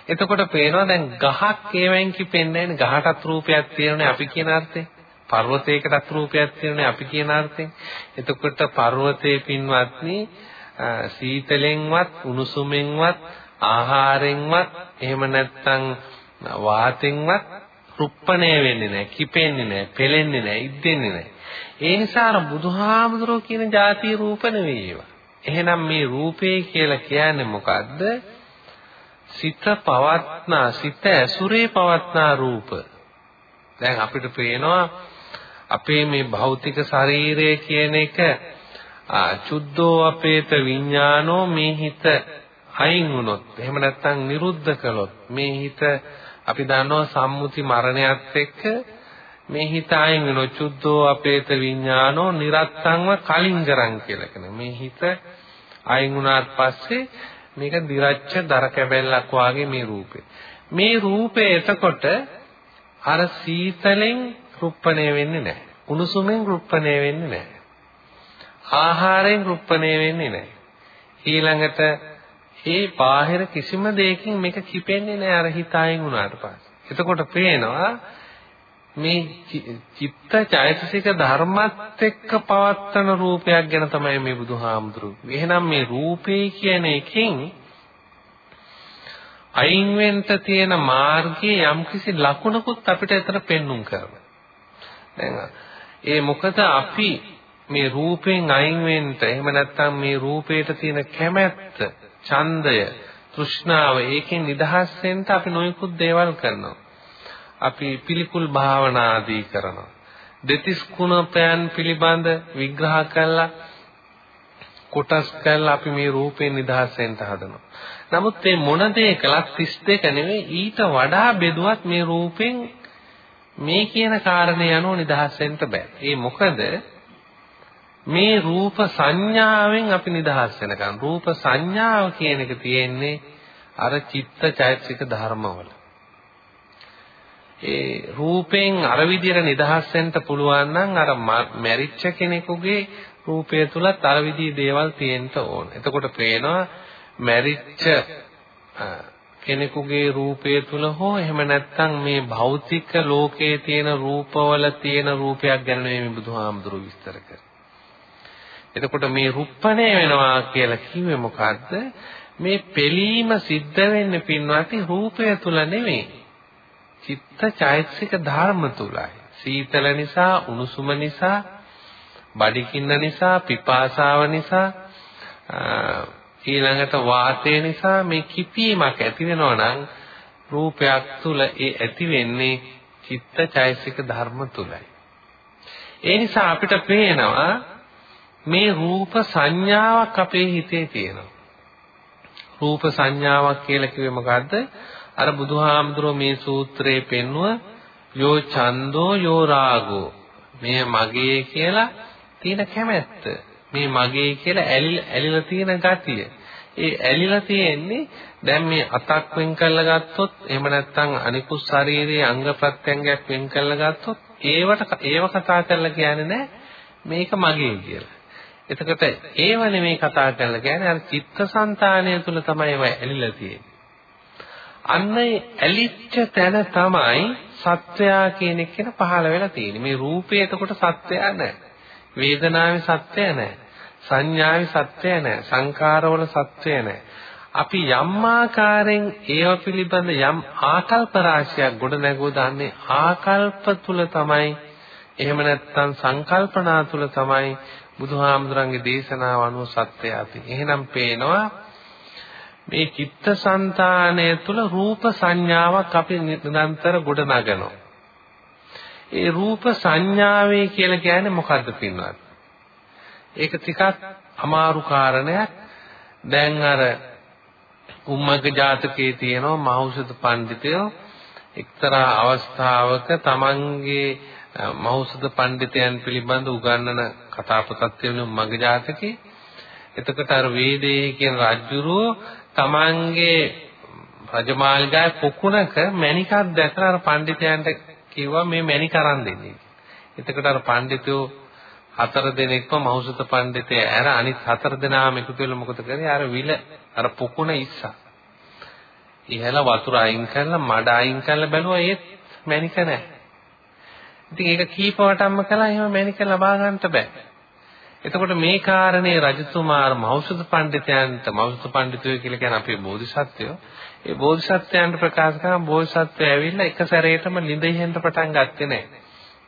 එතකොට පේනවා දැන් ගහක් ඒවෙන් කිපෙන්නේ නැහැ ගහටත් රූපයක් තියෙනනේ අපි කියන අර්ථේ. පර්වතයකටත් රූපයක් තියෙනනේ අපි කියන අර්ථේ. එතකොට පර්වතයේ පින්වත්නි සීතලෙන්වත් උණුසුමෙන්වත් ආහාරෙන්වත් එහෙම නැත්නම් වාතෙන්වත් රුප්පණය වෙන්නේ නැහැ, කිපෙන්නේ නැහැ, පෙලෙන්නේ නැහැ, ඉද්දෙන්නේ නැහැ. ඒ නිසා අර බුදුහාමුදුරුවෝ කියන ಜಾති රූප නෙවෙයි ඒවා. එහෙනම් මේ රූපේ කියලා කියන්නේ මොකද්ද? සිත පවත්නා, සිත ඇසුරේ පවත්නා රූප. දැන් අපිට පේනවා අපේ මේ භෞතික ශරීරය කියන එක චුද්ධෝ අපේත විඥානෝ මේ හිත අයින් වුණොත් එහෙම නැත්නම් නිරුද්ධ කළොත් මේ හිත අපි දන්නවා සම්මුති මරණයත් එක්ක මේ හිත අයින් වෙන චුද්ධෝ අපේත විඥානෝ නිරත්තංව කලින්ගරං කියලා කියන මේ හිත අයින් වුණාට පස්සේ මේක දිරච්ච දර කැබැල්ලක් වාගේ මේ රූපේ. මේ රූපේ එතකොට අර සීතලෙන් රුප්පණය වෙන්නේ නැහැ. උණුසුමෙන් රුප්පණය වෙන්නේ නැහැ. ආහාරයෙන් රුප්පණය වෙන්නේ නැහැ. ඊළඟට ඒ බාහිර කිසිම දෙයකින් මේක කිපෙන්නේ නැහැ අර හිතයෙන් උනාට පස්සේ. එතකොට පේනවා මේ චිත්ත චෛතසික ධර්මත් එක්ක පවත්තන රූපයක් ගැන තමයි මේ බුදුහාමුදුරු. එහෙනම් මේ රූපේ කියන එකෙන් අයින් වෙන්න තියෙන මාර්ගයේ යම්කිසි ලකුණකුත් අපිට එතන පෙන්눔 කරනවා. දැන් ඒ මොකද අපි මේ රූපෙන් අයින් වෙන්න එහෙම නැත්නම් මේ රූපේට තියෙන කැමැත්ත, ඡන්දය, තෘෂ්ණාව ඒකෙන් නිදහස් වෙන්න අපි නොයෙකුත් දේවල් කරනවා. අපි පිළිකුල් භාවනා ආදී කරනවා. දෙතිස් කුණපයන් පිළිබඳ විග්‍රහ කළා කොටස් කළා අපි මේ රූපයෙන් නිදහස් වෙන්න හදනවා. නමුත් මේ මොන දේ කළත් 32 නෙවෙයි ඊට වඩා බෙදුවත් මේ රූපෙන් මේ කියන කාරණේ යනෝ නිදහස් වෙන්න බෑ. ඒ මොකද මේ රූප සංඥාවෙන් අපි නිදහස් වෙනකන් රූප සංඥාව කියන එක තියෙන්නේ අර චිත්ත චෛතසික ධර්මවල. ඒ රූපෙන් අර විදිහට නිදහස් වෙන්න පුළුවන් නම් අර මැරිච්ච කෙනෙකුගේ රූපය තුලත් අර විදිහේ දේවල් තියෙන්න ඕන. එතකොට පේනවා මැරිච්ච කෙනෙකුගේ රූපය තුල හෝ එහෙම නැත්නම් මේ භෞතික ලෝකයේ තියෙන රූපවල තියෙන රූපයක් ගැන මේ බුදුහාමුදුරු විස්තර කරා. එතකොට මේ රුප්පණය වෙනවා කියලා කිව්වේ මොකද්ද? මේ පෙලීම සිද්ධ වෙන්නේ පින්වත්නි රූපය තුල නෙමෙයි. චිත්ත චෛතසික ධර්ම තුලයි. සීතල නිසා, උණුසුම නිසා, බඩිකින්න නිසා, පිපාසාව නිසා, ඊළඟට වාතය නිසා මේ කිපීමක් ඇති වෙනවා නම් රූපයක් තුල ඒ ඇති වෙන්නේ චිත්ත චෛතසික ධර්ම තුලයි. ඒ නිසා අපිට පේනවා මේ රූප සංඥාවක් අපේ හිතේ තියෙනවා. රූප සංඥාවක් කියලා කිව්වේ මොකද්ද? අර බුදුහාමුදුරුවෝ මේ සූත්‍රයේ පෙන්නුව යෝ ඡන්தோ යෝ රාගෝ මේ මගේ කියලා තියෙන කැමැත්ත මේ මගේ කියලා ඇලිලා තියෙන ගතිය ඒ ඇලිලා තියෙන්නේ දැන් මේ අතක් වෙන් කරලා ගත්තොත් එහෙම නැත්නම් අනිකුත් ශරීරයේ අංග ප්‍රත්‍යංගයක් වෙන් කරලා ගත්තොත් ඒවට ඒව කතා කරලා කියන්නේ නැහැ මේක මගේ කියලා. එතකොට ඒව නෙමෙයි කතා කරලා කියන්නේ අර චිත්තසංතානය තුල තමයි ඒව ඇලිලා තියෙන්නේ. අන්න ඇලිච්ච තැන තමයි සත්වයා කියන එක කියන පහළ වෙලා තියෙන්නේ. මේ රූපේ එතකොට සත්වයා නැහැ. වේදනාවේ සත්වය නැහැ. සංඥාවේ සත්‍යය නැහැ. සංකාරවල සත්‍යය නැහැ. අපි යම් ආකාරයෙන් ඒව පිළිබඳ යම් ආකල්ප රාශියක් ගොඩ නැගුව දාන්නේ ආකල්ප තුල තමයි එහෙම නැත්නම් සංකල්පනා තුල තමයි බුදුහාමුදුරන්ගේ දේශනාව අනුව සත්‍යය ඇති. එහෙනම් පේනවා මේ චිත්තසංතානය තුල රූප සංඥාවක් අපි නිරන්තර ගොඩ නගනවා. ඒ රූප සංඥාවේ කියලා කියන්නේ මොකද්ද පින්වත්? ඒක ටිකක් අමාරු කාරණයක්. දැන් අර උම්මග්ග ජාතකයේ තියෙනවා මහෞෂධ පඬිතයෝ එක්තරා අවස්ථාවක තමන්ගේ මහෞෂධ පඬිතයන් පිළිබඳ උගන්වන කතා පොතක් තියෙන උම්මග්ග ජාතකේ එතකොට අර වේදේ කියන රජුරෝ තමන්ගේ රජමාලිගාවේ පොකුණක මණිකක් දැකලා අර පඬිතයන්ට කිව්වා මේ මණික අරන් දෙන්න. එතකොට අර පඬිතුයෝ හතර දෙනෙක්ම මෞසුත පඬිතය ඇර අනිත් හතර දෙනාම එකතු වෙලා මොකද කරේ? අර විල අර පොකුණ ඉස්සා. ඉහළ වතුර අයින් කරලා මඩ අයින් කරලා බැලුවා ඒත් මණික නැහැ. ඉතින් ඒක කීප වටක්ම කළා එහෙම මණික ලබා ගන්නට බෑ. එතකොට මේ කාරණේ රජතුමා මෞසුද පඬිතයන්ට මෞසුද පඬිතුයෝ කියලා කියන අපේ බෝධිසත්වයෝ ඒ බෝධිසත්වයන්ට ප්‍රකාශ කරන බෝධිසත්වය ඇවිල්ලා එක සැරේටම ලිඳෙහෙන්න පටන් ගත්තේ නැහැ.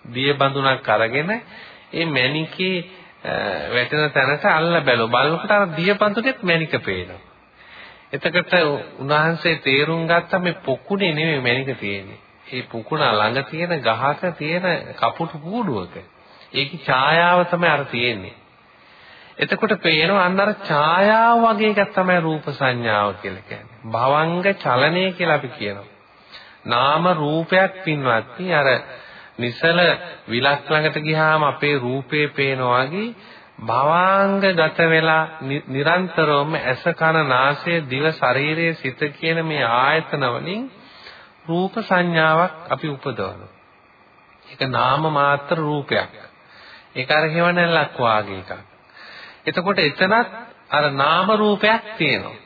දිය බඳුනක් අරගෙන ඒ මණිකේ වැටෙන තැනට අල්ල බැලුව. බලනකොට අර දිය බඳුනේත් මණික පේනවා. එතකොට උන්වහන්සේ තේරුම් ගත්තා මේ පොකුණේ නෙමෙයි මණික තියෙන්නේ. මේ පොකුණ ළඟ තියෙන ගහක තියෙන කපුටු කූඩුවක. ඒකේ ඡායාව තමයි අර තියෙන්නේ. එතකොට පේනවා අන්න අර ඡායාව වගේ එකක් තමයි රූප සංඥාව කියලා කියන්නේ. භවංග චලනය කියලා අපි කියනවා. නාම රූපයක් පින්වත්නි අර නිසල විලක් ළඟට ගියාම අපේ රූපේ පේනවා වගේ භවාංගගත වෙලා නිරන්තරවම ඇස කන නාසය දිව ශරීරය සිත කියන මේ ආයතන වලින් රූප සංඥාවක් අපි උපදවනවා. ඒක නාම මාත්‍ර රූපයක්. ඒක අර හේවණල්ලක් වාගේ එකක්. එතකොට එතනත් අර නාම රූපයක් තියෙනවා.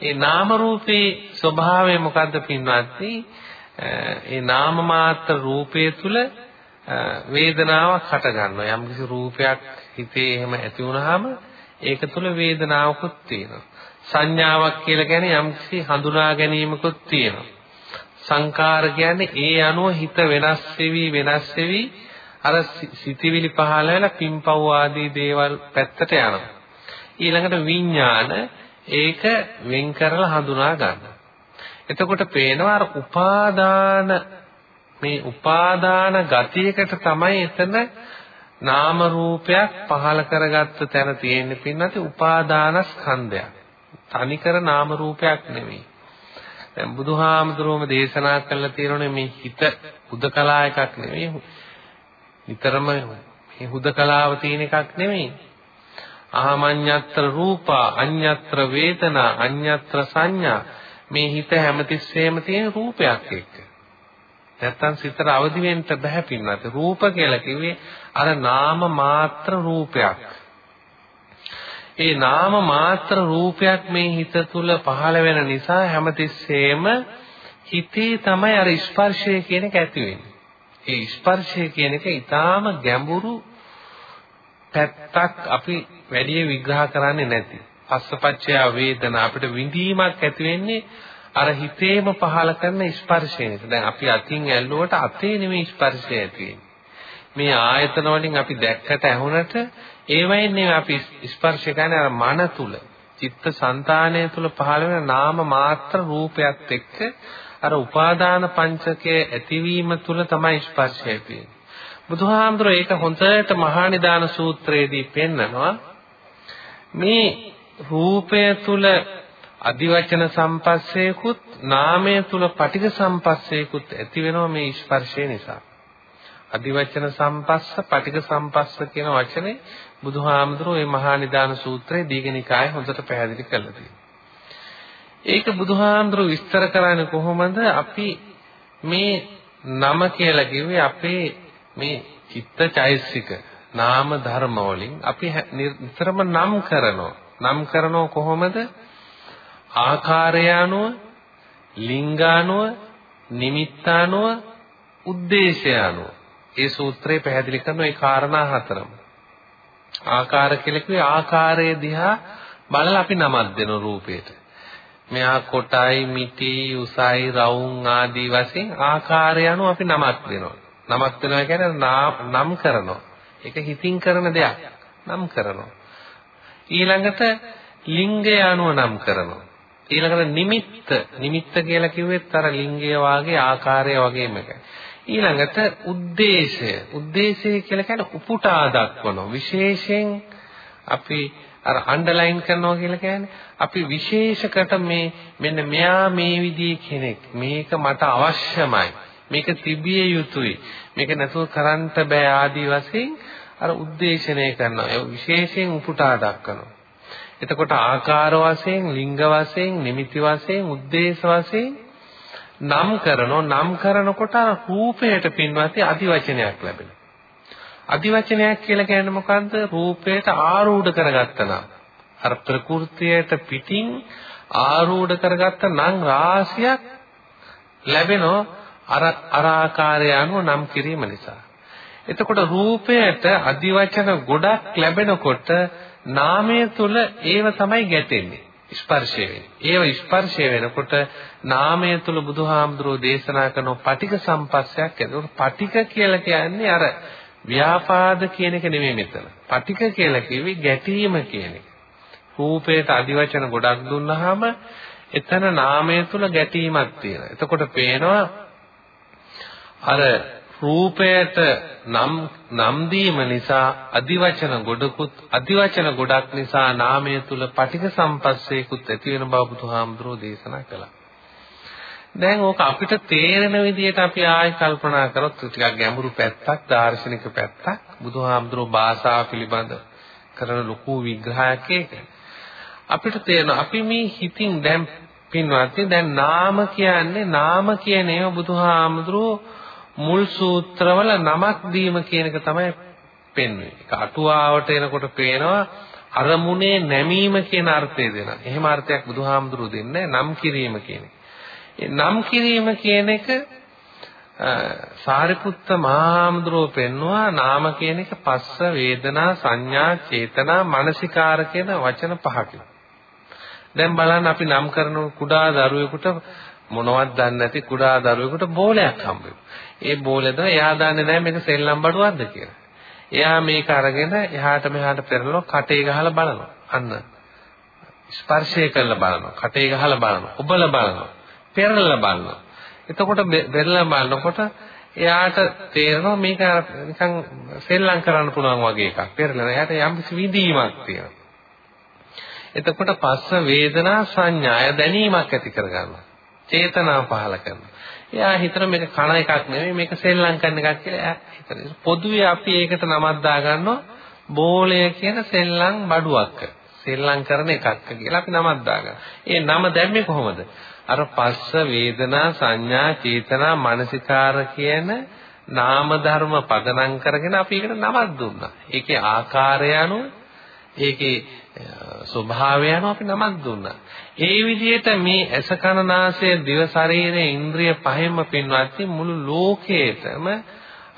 ඒ නාම රූපේ ස්වභාවය මොකද්ද පින්වත්නි? ඒ නාම මාත්‍ර රූපය තුල වේදනාවක් හට ගන්නවා. යම්කිසි රූපයක් හිතේ එහෙම ඇති වුනහම ඒක තුල වේදනාවකුත් තියෙනවා. සංඥාවක් කියලා කියන්නේ යම්කිසි හඳුනා ගැනීමකුත් තියෙනවා. සංකාර කියන්නේ ඒ අනුව හිත වෙනස් වෙවි වෙනස් වෙවි අර සිතිවිලි පහළ වෙලා පිම්පව් ආදී දේවල් පැත්තට යනවා. ඊළඟට විඥාන ඒක වෙන් කරලා හඳුනා ගන්නවා. එතකොට පේනවා අර උපාදාන මේ උපාදාන ගතියකට තමයි එතන නාම රූපයක් පහල කරගත්ත තැන තියෙන්නේ පින්නත් උපාදාන ස්කන්ධයක්. තනිකර නාම රූපයක් නෙමෙයි. දැන් බුදුහාමුදුරුවම දේශනා කළා තියෙනනේ මේ හිත හුදකලා එකක් නෙමෙයි. නිතරම මේ හුදකලාව තියෙන එකක් නෙමෙයි. අහමඤ්ඤත්‍ර රූපා අඤ්ඤත්‍ර වේදනා අඤ්ඤත්‍ර සංඥා මේ හිත හැමතිස්සෙම තියෙන රූපයක් එක්ක. නැත්තම් සිතට අවදි වෙන්න බෑ පින්නත්. රූප කියලා කිව්වේ අර නාම මාත්‍ර රූපයක්. ඒ නාම මාත්‍ර රූපයක් මේ හිත තුල පහළ වෙන නිසා හැමතිස්සෙම හිතේ තමයි අර ස්පර්ශය කියන එක ඇති වෙන්නේ. ඒ ස්පර්ශය කියන එක ඊටාම ගැඹුරු පැත්තක් අපි වැඩි විග්‍රහ කරන්නේ නැති. පස්සපච්චය වේදනා අපිට විඳීමක් ඇති වෙන්නේ අර හිතේම පහල කරන ස්පර්ශය නිසා. දැන් අපි අතින් ඇල්ලුවට අතේ නෙමෙයි ස්පර්ශය ඇති මේ ආයතන වලින් අපි දැක්කට ඇහුනට ඒවයින් නෙමෙයි අපි ස්පර්ශ කරන අර මන තුල, චිත්ත સંතානය තුල පහළ වෙන නාම මාත්‍ර රූපයත් එක්ක අර උපාදාන පංචකයේ ඇතිවීම තුල තමයි ස්පර්ශය ඇති බුදුහාමුදුරේ ඒක හොඳට මහා නිදාන සූත්‍රයේදී පෙන්නනවා. මේ රූපය තුල අදිවචන සම්පස්සේකුත් නාමය තුල පටිඝ සම්පස්සේකුත් ඇති වෙනවා මේ ස්පර්ශය නිසා. අදිවචන සම්පස්ස පටිඝ සම්පස්ස කියන වචනේ බුදුහාමුදුරුවෝ මේ මහා නිදාන සූත්‍රයේ දීඝනිකායේ හොඳට පැහැදිලි කරලා තියෙනවා. ඒක බුදුහාමුදුරුවෝ විස්තර කරන්නේ කොහොමද අපි මේ නම කියලා කිව්වේ අපේ මේ චිත්තචෛසික නාම ධර්ම වලින් අපි නිතරම නම් කරනවා. නම් කරනව කොහොමද? ආකාරය අනුව, ලිංගානුව, නිමිත්තානුව, උද්දේශය අනුව. ඒ සූත්‍රය පැහැදිලි කරන ඒ කාරණා හතරම. ආකාර කියලා කිව්වේ ආකාරය දිහා බලලා අපි නමක් දෙන රූපයට. මෙහා කොටයි, මිටි, උසයි, රවුම් ආදී වශයෙන් ආකාරය අනුව අපි නමක් දෙනවා. නමක් දෙනවා කියන්නේ නම් කරනවා. ඒක හිතින් කරන දෙයක්. නම් කරනවා. ඊළඟට ලිංගය අනුව නම් කරනවා. ඊළඟට නිමිත්ත නිමිත්ත කියලා කිව්වෙත් අර ලිංගය වාගේ ආකාරය වගේම එකයි. ඊළඟට ಉದ್ದೇಶය ಉದ್ದೇಶය කියලා කියන්නේ උපුටා දක්වනවා. විශේෂයෙන් අපි අර අන්ඩර්ලයින් කරනවා කියලා කියන්නේ අපි විශේෂකට මේ මෙන්න මෙයා මේ විදිහේ කෙනෙක්. මේක මට අවශ්‍යමයි. මේක තිබිය යුතුයි. මේක නැතුව කරන්න බෑ ආදී වශයෙන් අර ಉದ್ದೇಶණය කරනවා. ඒ විශේෂයෙන් උපුටා දක්වනවා. එතකොට ආකාර වශයෙන් ලිංග වශයෙන් නිමිති වශයෙන් ಉದ್ದೇಶ වශයෙන් නම් කරනෝ නම් කරනකොට රූපයට පින්වත් අදිවචනයක් ලැබෙනවා. අදිවචනයක් කියලා කියන්නේ මොකන්ද? රූපයට ආරූඪ කරගත්ත නම්. අර ප්‍රകൃතියට පිටින් ආරූඪ කරගත්ත නම් රාශියක් ලැබෙනවා අර අර ආකාරය අනුව නම් කිරීම නිසා. එතකොට රූපයට අදිවචන ගොඩක් ලැබෙනකොට නාමය තුල ඒව තමයි ගැටෙන්නේ. ස්පර්ශය වෙන්නේ. ඒව ස්පර්ශය වෙනකොට නාමය තුල බුදුහාමුදුරෝ දේශනා කරන පටික සම්පස්සයක් එතකොට පටික කියලා කියන්නේ අර ව්‍යාපාද කියන එක නෙමෙයි මෙතන. පටික කියලා කිව්වේ ගැටීම කියන එක. රූපයට අදිවචන ගොඩක් දුන්නාම එතන නාමය තුල ගැටීමක් තියෙනවා. එතකොට පේනවා අර රූපයට නම් නම් දීම නිසා අදිවචන ගොඩකුත් අදිවචන ගොඩක් නිසා නාමය තුල පටික සම්පස්සේකුත් ඇති වෙන බව බුදුහාමුදුරෝ දේශනා කළා. දැන් ඕක අපිට තේරෙන විදිහට අපි ආයෙ කල්පනා කරොත් ටිකක් ගැඹුරු පැත්තක් දාර්ශනික පැත්තක් බුදුහාමුදුරෝ භාෂාව පිළිබඳ කරන ලොකු විග්‍රහයක් ඒක. අපිට තේරෙනවා අපි මේ හිතින් දැන් පින්වත්නි දැන් නාම කියන්නේ නාම කියන ඒවා බුදුහාමුදුරුවෝ මුල් සූත්‍රවල නමක් දීම කියන එක තමයි පෙන්වන්නේ. ඒක අටුවාවට එනකොට පේනවා අරමුණේ නැමීම කියන අර්ථය දෙනවා. එහෙම අර්ථයක් බුදුහාමුදුරුවෝ දෙන්නේ නම් කිරීම කියන එක. ඒ නම් කිරීම කියන එක සාරිපුත්ත මහාමුදුරුවෝ පෙන්නවා නාම කියන එක පස්ස වේදනා සංඥා චේතනා මනසිකාර කියන වචන පහකින්. දැන් බලන්න අපි නම් කරන කුඩා දරුවෙකුට මොනවත් දන්නේ නැති කුඩා දරුවෙකුට බෝලයක් හම්බ ඒ බෝලෙද එයා දන්නේ නැහැ මේක සෙල්ලම් බඩුවක්ද කියලා. එයා මේක අරගෙන එහාට මෙහාට පෙරලනවා කටේ ගහලා බලනවා. අන්න ස්පර්ශය කරලා බලනවා. කටේ ගහලා බලනවා. ඔබලා බලනවා. පෙරලලා බලනවා. එතකොට පෙරලලා බලනකොට එයාට තේරෙනවා මේක නිකන් සෙල්ලම් කරන්න පුළුවන් වගේ එකක්. පෙරලන. එයාට යම් කිසි විදීමක් තියෙනවා. එතකොට පස්ස වේදනා සංඥාය දැනීමක් ඇති කරගන්නවා. චේතනා පහල කරනවා. එයා හිතන මේක කන එකක් නෙමෙයි මේක සෙල්ලම් කරන එකක් කියලා එයා හිතනවා. පොදුවේ අපි ඒකට නමක් දාගන්නවා බෝලය කියන සෙල්ලම් බඩුවක්. සෙල්ලම් කරන එකක් කියලා අපි නමක් දාගන්නවා. ඒ නම දැම්මේ කොහොමද? අර පස්ස වේදනා සංඥා චේතනා මනසිකාර කියන නාම ධර්ම පදනම් කරගෙන අපි ඒකට නමක් දුන්නා. ඒකේ ආකාරය අනුව ඒකේ ස්වභාවය අනුව අපි නමක් දුන්නා. ඒ විදිහට මේ ඇස කන නාසය දිව ශරීරය ඉන්ද්‍රිය පහෙන්ම පින්වත්නි මුළු ලෝකයේතම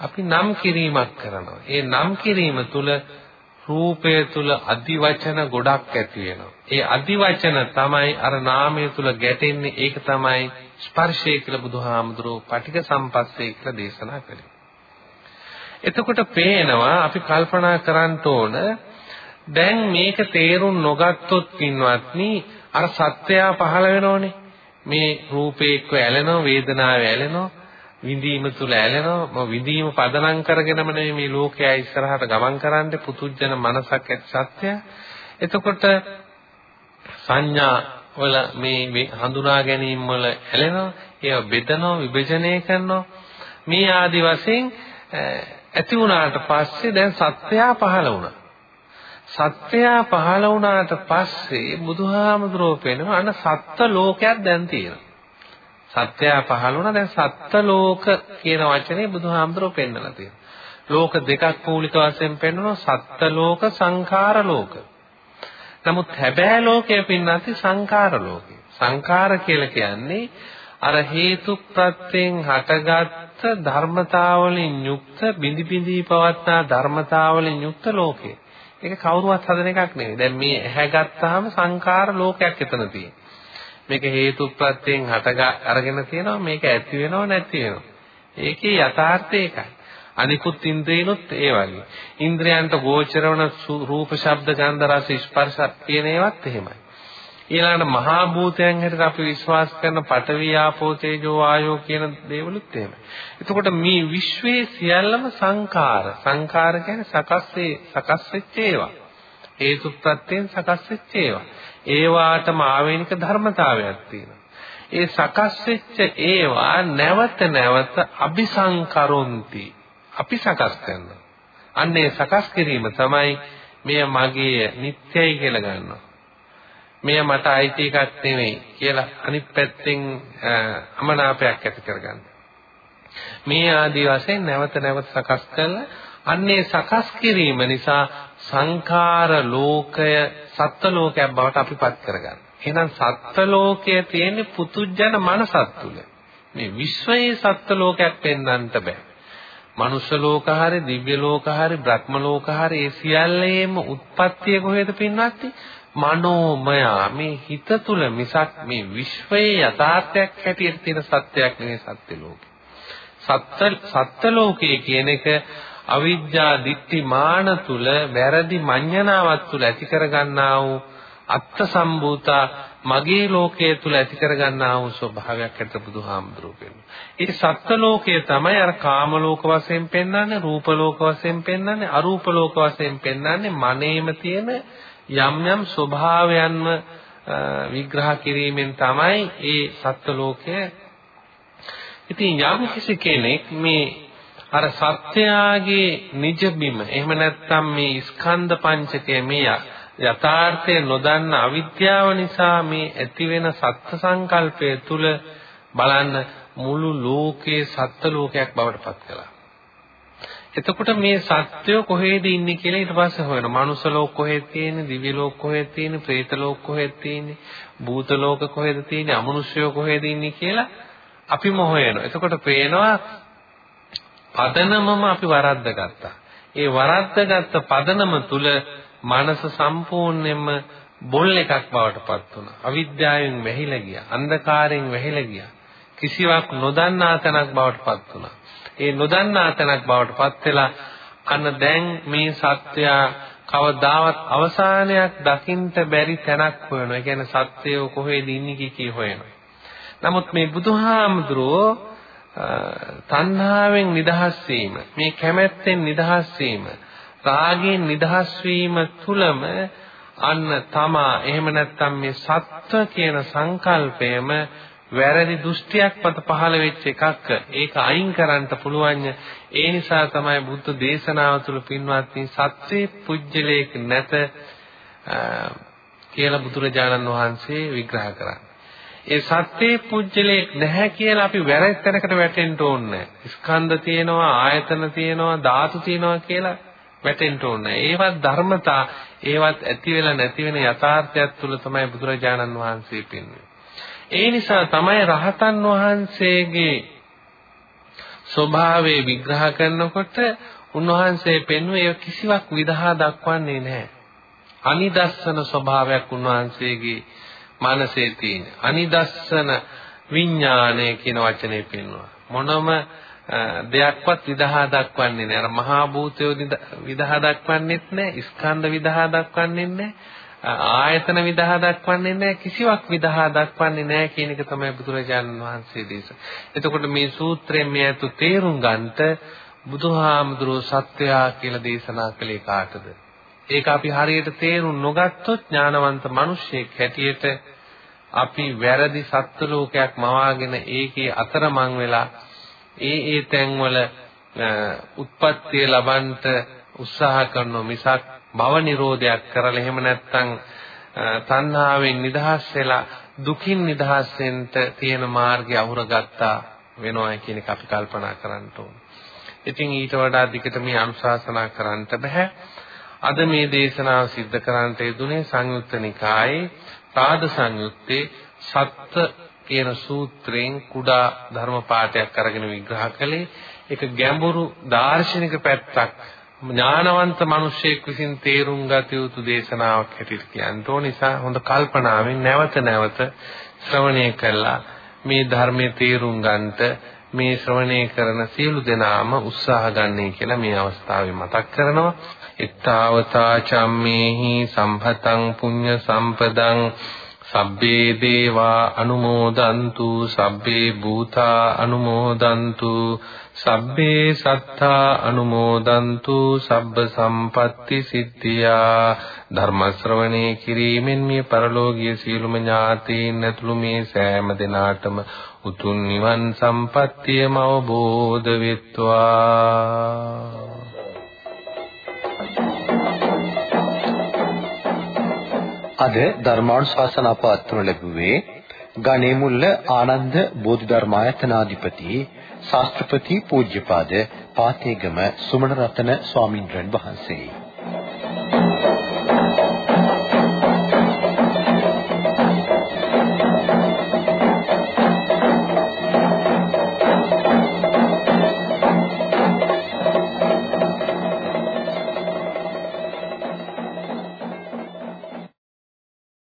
අපි නම් කිරීමක් කරනවා. ඒ නම් කිරීම තුළ රූපය තුල අදිවචන ගොඩක් ඇති වෙනවා. ඒ අදිවචන තමයි අර නාමය තුල ගැටෙන්නේ. ඒක තමයි ස්පර්ශය කියලා බුදුහාමුදුරුවෝ පටික සම්පස්සේ කියලා දේශනා කළේ. එතකොට පේනවා අපි කල්පනා කරන්න ඕන දැන් මේක තේරුම් නොගත්තොත් පින්වත්නි අර සත්‍යය පහළ වෙනෝනේ. මේ රූපේ එක්ක ඇලෙනවා, වේදනාව ඇලෙනවා, විඳීම තුල ඇලෙනවා. විඳීම පදනම් කරගෙනම මේ ලෝකයා ඉස්සරහට ගමන් කරන්නේ පුතුජන මනසක් ඇති සත්‍යය. එතකොට සංඥා වල මේ හඳුනා ගැනීම වල ඇලෙනවා, ඒව බෙදනවා, විභජනය කරනවා. මේ ආදි වශයෙන් ඇති වුණාට පස්සේ දැන් සත්‍යය පහළ වුණා. සත්‍යයා පහළ වුණාට පස්සේ බුදුහාමුදුරුවෝ පෙන්වන අන්න සත්ත්ව ලෝකයක් දැන් තියෙනවා. සත්‍යයා පහළ වුණා දැන් සත්ත්ව ලෝක කියන වචනේ බුදුහාමුදුරුවෝ පෙන්වලා තියෙනවා. ලෝක දෙකක් මූලික වශයෙන් පෙන්වනවා සත්ත්ව ලෝක සංඛාර ලෝක. නමුත් හැබෑ ලෝකය පින්නත් සංඛාර ලෝකය. සංඛාර කියලා කියන්නේ අර හේතු ප්‍රත්‍යයෙන් හටගත් ධර්මතාවලින් යුක්ත බිඳි බිඳී පවත්නා ධර්මතාවලින් යුක්ත ලෝකය. ඒක කවුරුවත් හදන එකක් නෙවෙයි. දැන් මේ ඇහැ ගත්තාම සංඛාර ලෝකයක් එතන තියෙනවා. මේක හේතුප්‍රත්‍යයෙන් හට අරගෙන තියෙනවා මේක ඇති වෙනව නැති වෙනව. ඒකේ යථාර්ථය ඒකයි. අනිකුත් ඉන්ද්‍රියනොත් ඒ වගේ. ඉන්ද්‍රයන්ට ගෝචර වන රූප, ශබ්ද, ගන්ධ, රස, ස්පර්ශ කියන ඒවාත් එහෙමයි. ඊළඟට මහා භූතයන් හැටියට අපි විශ්වාස කරන පඨවි ආපෝ තේජෝ ආයෝ කියන දේවලුත් එහෙමයි. එතකොට මේ විශ්වයේ සියල්ලම සංඛාර. සංඛාර කියන්නේ සකස්සේ සකස් වෙච්ච ඒවා. හේතු ප්‍රත්‍යයෙන් සකස් වෙච්ච ඒවා. ඒවාටම ආවේනික ධර්මතාවයක් තියෙනවා. ඒ සකස් වෙච්ච ඒවා නැවත නැවත අபிසංකරොන්ති. අපි සකස් කරනවා. අන්නේ සකස් කිරීම තමයි මෙය මගේ නිත්‍යයි කියලා ගන්නවා. මෙය මට අයිති එකක් නෙවෙයි කියලා අනිත් පැත්තෙන් අමනාපයක් ඇති කරගන්න. මේ ආදී වශයෙන් නැවත නැවත සකස් කරලා අන්නේ සකස් කිරීම නිසා සංඛාර ලෝකය සත්ත්ව ලෝකයක් බවට අපිපත් කරගන්න. එහෙනම් සත්ත්ව ලෝකයේ තියෙන පුතුජන මනසත් තුල මේ විශ්වයේ සත්ත්ව ලෝකයක් පෙන්වන්නට බෑ. මනුෂ්‍ය ලෝක හරි දිව්‍ය ලෝක හරි බ්‍රහ්ම ලෝක හරි ඒ සියල්ලේම උත්පත්තිය කොහෙද පින්වත්නි මනෝමය මේ හිත තුල මිසක් මේ විශ්වයේ යථාර්ථයක් හැටියට තියෙන සත්‍යයක් නෙවෙයි සත්‍ය ලෝකේ. සත්‍ය සත්‍ය ලෝකයේ කියන එක අවිද්‍යා දිට්ඨි මාන තුල වැරදි මඤ්ඤණාවක් තුල ඇති කරගන්නා වූ අත්ත සම්භූතා මගේ ලෝකයේ තුල ඇති කරගන්නා වූ ස්වභාවයක් ඇත බුදුහාමුදුරුවෝ කියනවා. ඒ සත්ත්ව ලෝකය තමයි අර කාම ලෝක වශයෙන් පෙන්වන්නේ, රූප ලෝක වශයෙන් පෙන්වන්නේ, අරූප ලෝක වශයෙන් පෙන්වන්නේ මනේම තියෙන යම් යම් ස්වභාවයන්ව විග්‍රහ කිරීමෙන් තමයි ඒ සත්ත්ව ලෝකය ඉතින් යම් කිසි කෙනෙක් මේ අර සත්‍යයාගේ නිජ බිම එහෙම නැත්නම් මේ ස්කන්ධ පංචකය මේ යථාර්ථය නොදන්න අවිද්‍යාව නිසා මේ ඇතිවෙන සත්‍ය සංකල්පය තුල බලන්න මුළු ලෝකේ සත්ත්ව ලෝකයක් බවට පත් කළා. එතකොට මේ සත්‍යය කොහෙද ඉන්නේ කියලා ඊට පස්සේ හොයනවා. මනුස්ස ලෝක කොහෙද තියෙන්නේ? දිව්‍ය ලෝක කොහෙද තියෙන්නේ? പ്രേත ලෝක කොහෙද තියෙන්නේ? භූත ලෝක කොහෙද තියෙන්නේ? අමනුෂ්‍යය කොහෙද ඉන්නේ කියලා අපිම හොයනවා. එතකොට පේනවා පදනමම අපි වරද්දගත්තා. ඒ වරද්දගත්ත පදනම තුල මනස සම්පූර්ණයෙන්ම බොල් එකක් බවට පත් වුණා. අවිද්‍යාවෙන් වැහිලා ගියා. අන්ධකාරයෙන් වැහිලා ගියා. කිසිවක් නොදන්නා තැනක් බවට පත් වුණා. ඒ නොදන්නා තැනක් බවට පත් වෙලා අන්න දැන් මේ සත්‍යය කවදාවත් අවසානයක් දකින්න බැරි තැනක් හොයනවා. ඒ කියන්නේ සත්‍යය කොහෙද ඉන්නේ කී හොයනවා. නමුත් මේ බුදුහාමුදුරුවෝ තණ්හාවෙන් නිදහස් වීම, මේ කැමැත්තෙන් නිදහස් වීම, රාගයෙන් නිදහස් වීම තුලම අන්න තමා එහෙම නැත්නම් මේ සත්ව කියන සංකල්පයම වැරදි දෘෂ්ටියක් මත පහළ වෙච්ච එකක් ඒක අයින් කරන්න පුළුවන්. ඒ නිසා තමයි බුද්ධ දේශනාව තුළ පින්වත්නි සත්‍යේ පුජ්‍යලේක නැත කියලා බුදුරජාණන් වහන්සේ විග්‍රහ කරන්නේ ඒ සත්‍යේ පුජ්‍යලයක් නැහැ කියලා අපි වැරදි තැනකට වැටෙන්න ඕනේ ස්කන්ධ තියෙනවා ආයතන තියෙනවා ධාතු තියෙනවා කියලා වැටෙන්න ඕනේ ඒවත් ධර්මතා ඒවත් ඇති වෙලා නැති වෙන යථාර්ථයක් තුල තමයි බුදුරජාණන් වහන්සේ පෙන්වන්නේ ඒ නිසා තමයි රහතන් වහන්සේගේ ස්වභාවය විග්‍රහ කරනකොට උන්වහන්සේ පෙන්වුවේ කිසිවක් විදහා දක්වන්නේ නැහැ. අනිදස්සන ස්වභාවයක් උන්වහන්සේගේ මනසේ තියෙන. අනිදස්සන විඥානය කියන වචනේ පෙන්වනවා මොනම දෙයක්වත් විදහා දක්වන්නේ නැහැ. අර මහා භූතය විදහා දක්වන්නේත් නැහැ ස්කන්ධ විදහා දක්වන්නේ නැහැ. ආයතන විදහා දක්වන්නේ නැහැ කිසිවක් විදහා දක්වන්නේ නැහැ කියන එක තමයි බුදුරජාණන් වහන්සේ දේශනා. එතකොට මේ සූත්‍රයෙන් මේ අතු තේරුම් ගන්නට බුදුහාමුදුරුවෝ සත්‍යයා කියලා දේශනා කළේ කාටද? ඒක අපි හරියට තේරුම් නොගත්තොත් ඥානවන්ත මිනිසෙක් හැටියට අපි වැරදි සත්ත්ව ලෝකයක් මවාගෙන ඒකේ අතරමං වෙලා ඒ ඒ තැන්වල උත්පත්තිය ලබන්නට උත්සාහ කරන මිසක් භව නිරෝධයක් කරලා එහෙම නැත්නම් තණ්හාවෙන් නිදහස් වෙලා දුකින් නිදහස් වෙන්න තියෙන මාර්ගය අහුරගත්තා වෙනවා කියන එක අපි කල්පනා කරන්න ඕනේ. ඉතින් ඊට වඩා දිගට මේ අනුශාසනා කරන්නට බෑ. අද මේ දේශනාව සිද්ධ කරන්නට යෙදුනේ සංයුත්ත නිකායේ පාද සංයුත්තේ සත්ත්‍ය කියන සූත්‍රයෙන් කුඩා ධර්ම පාඩයක් අරගෙන විග්‍රහ කළේ ඒක ගැඹුරු දාර්ශනික පැත්තක් ඥානවන්ත මිනිසෙක් විසින් තේරුම් ගත යුතු දේශනාවක් හැටියට කියන්න ඕන නිසා හොඳ කල්පනාවෙන් නැවත නැවත ශ්‍රවණය කළා. මේ ධර්මයේ තේරුම් ගන්නට මේ ශ්‍රවණය කරන සියලු දෙනාම උත්සාහ ගන්නයි කියලා මේ අවස්ථාවේ මතක් කරනවා. ittavata cammehi සම්භතං පුඤ්ඤ සම්පදං සබ්බේ දේවා අනුමෝදන්තු සබ්බේ භූතා අනුමෝදන්තු සබ්බේ සත්තා අනුමෝදන්තු සබ්බ සම්පatti සිද්ධියා. ධර්ම ශ්‍රවණේ කිරීමෙන් මේ පරලෝකීය සීලම ඥාතීන් ඇතුළු මේ සෑම දිනාටම උතුම් නිවන් සම්පත්තියම අවබෝධ වෙත්වා. අද ධර්මානුශාසනා පවත්වනු ලැබුවේ ගණේමුල්ල ආනන්ද බෝධිධර්මායතනාධිපති ශාස්ත්‍රපති පූජ්‍යපාද පාතේගම සුමන රතන ස්වාමින්ද්‍රයන් වහන්සේයි